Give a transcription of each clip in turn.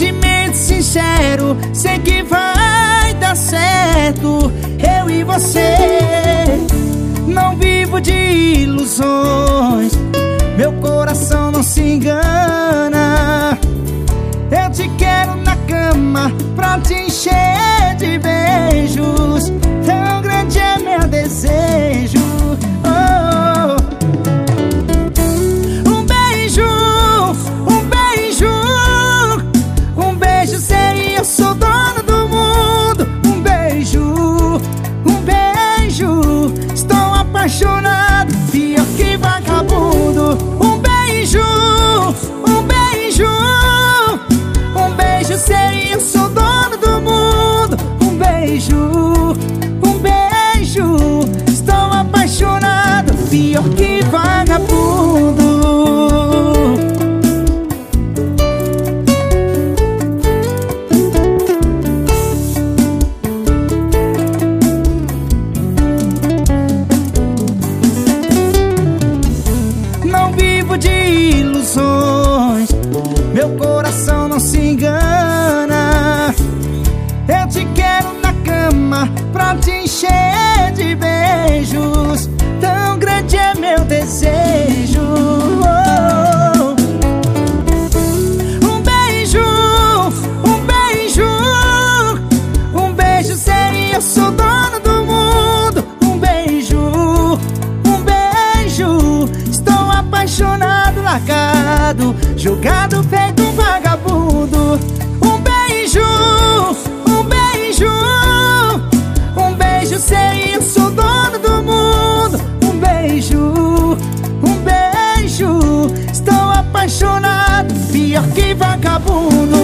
sentimento sincero Sei que vai dar certo. Eu e você Não vivo de ilusões. Meu coração não se engana. Eu te quero na cama Pra te encher. Meu coração não se engana. Eu te quero na cama Pra te encher de beijos. Tão grande é meu desejo. Um beijo, um beijo. Um beijo seria eu sou dono do mundo. Um beijo, um beijo. Estou apaixonado, largado Jogado apaixonado, pior que vagabundo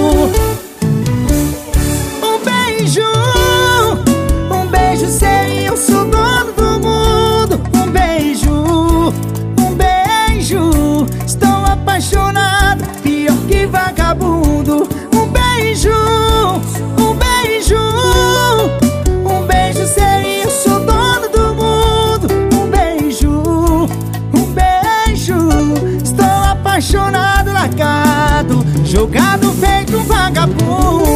apaixonado, largado, jogado feito um vagabundo.